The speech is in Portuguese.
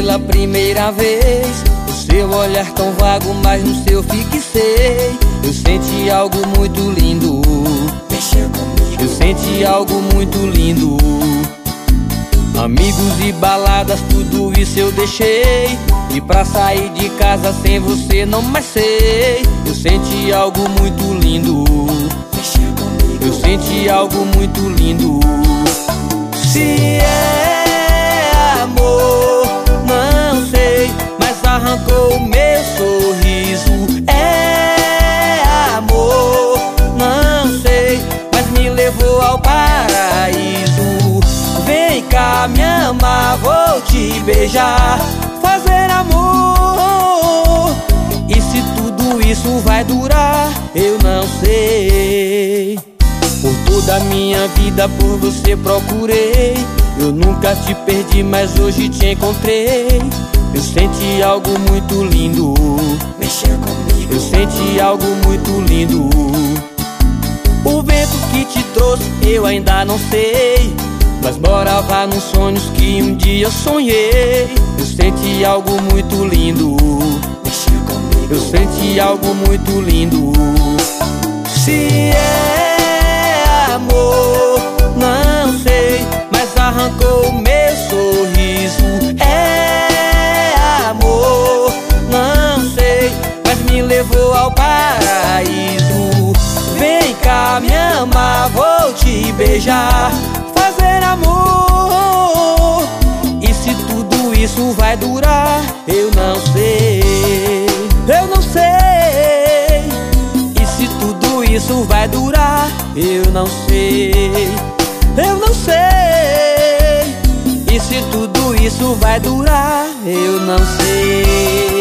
pela primeira vez. O seu olhar tão vago, mas no seu fixei Eu senti algo muito lindo. Mexeu comigo. Eu senti algo muito lindo. Amigos e baladas, tudo isso eu deixei. E pra sair de casa sem você não mais sei. Eu senti algo muito lindo. Mexeu comigo. Eu senti algo muito lindo vou te beijar Fazer amor. E se tudo isso vai durar, eu não sei. Por toda a minha vida por você procurei. Eu nunca te perdi, mas hoje te encontrei. Eu senti algo muito lindo. Mexeu comigo. Eu senti algo muito lindo. O vento que te trouxe eu ainda não sei Mas bora vá nos sonhos que um dia eu sonhei. Eu senti algo muito lindo. Eu senti algo muito lindo. Se é amor, não sei Mas arrancou meu sorriso. É amor, não sei Mas me levou ao paraíso. Vem cá me amar, vou te beijar amor. E se tudo isso vai durar, eu não sei Eu não sei. E se tudo isso vai durar, eu não sei Eu não sei. E se tudo isso vai durar, eu não sei